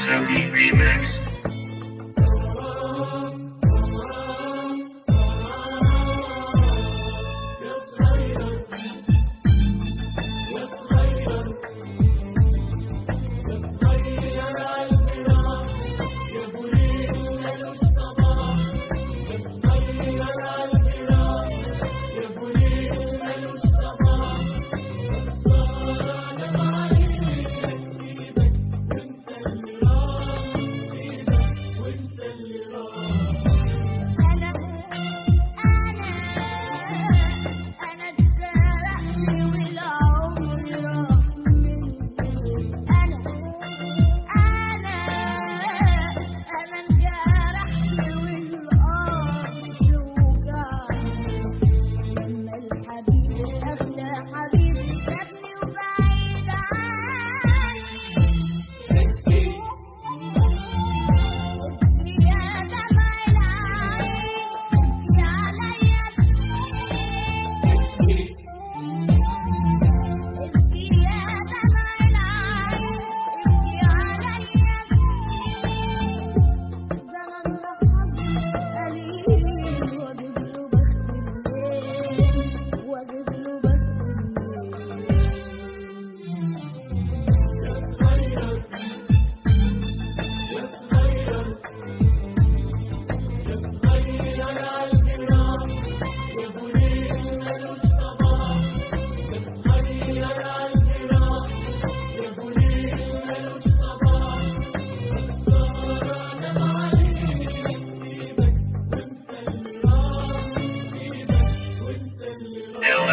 LSME Remix.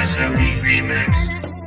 LSME Remix.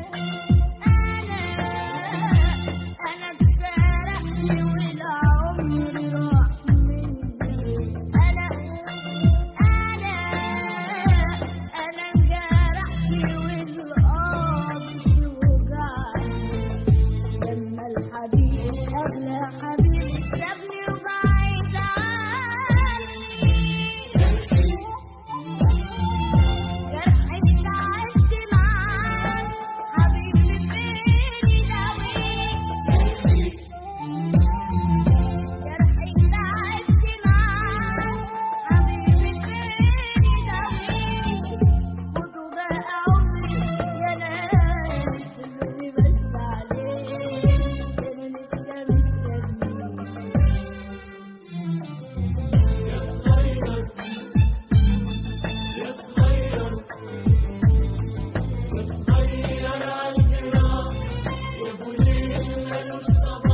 Revolução